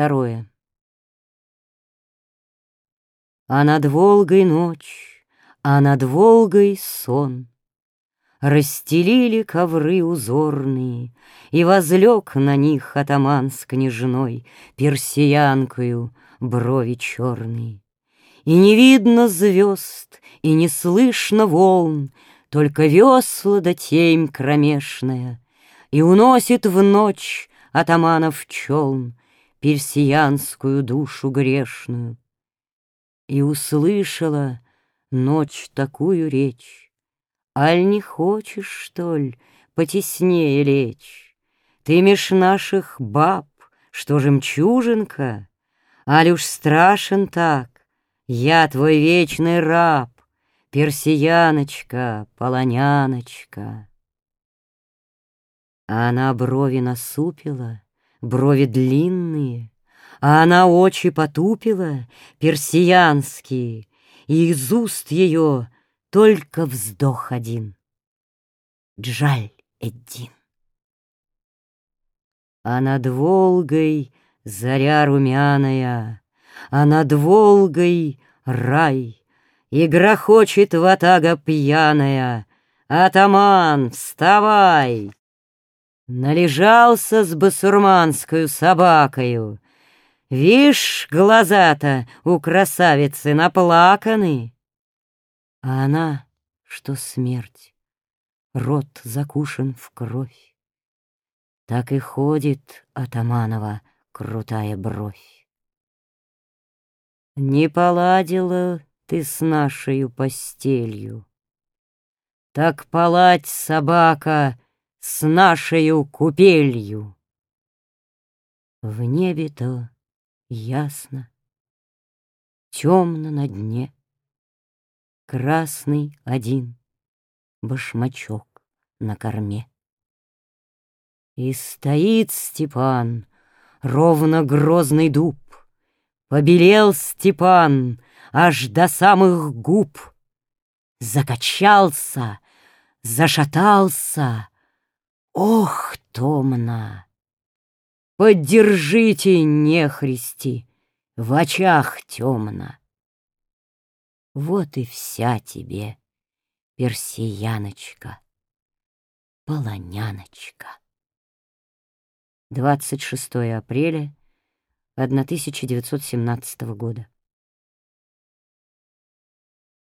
второе. А над Волгой ночь, а над Волгой сон. Расстелили ковры узорные, И возлег на них атаман с княжной, Персиянкою брови черные. И не видно звезд, и не слышно волн, Только весла да темь кромешная, И уносит в ночь атаманов челн Персиянскую душу грешную. И услышала ночь такую речь, Аль не хочешь, что ли, потеснее лечь? Ты меж наших баб, что жемчужинка, Аль уж страшен так, я твой вечный раб, Персияночка, полоняночка. Она брови насупила, брови длинные, А она очи потупила, персиянские, И из уст ее только вздох один. Джаль Эддин. А над Волгой заря румяная, А над Волгой рай, И грохочет ватага пьяная, Атаман, вставай! Належался с басурманскую собакою. Вишь, глаза-то у красавицы наплаканы. А она, что смерть, рот закушен в кровь. Так и ходит Атаманова крутая бровь. Не поладила ты с нашей постелью. Так палать, собака, с нашей купелью. В небе-то ясно, темно на дне, Красный один башмачок на корме. И стоит Степан, ровно грозный дуб, Побелел Степан аж до самых губ, Закачался, зашатался, Ох, томно! Поддержите, нехристи, в очах темно. Вот и вся тебе, персияночка, полоняночка. 26 апреля 1917 года.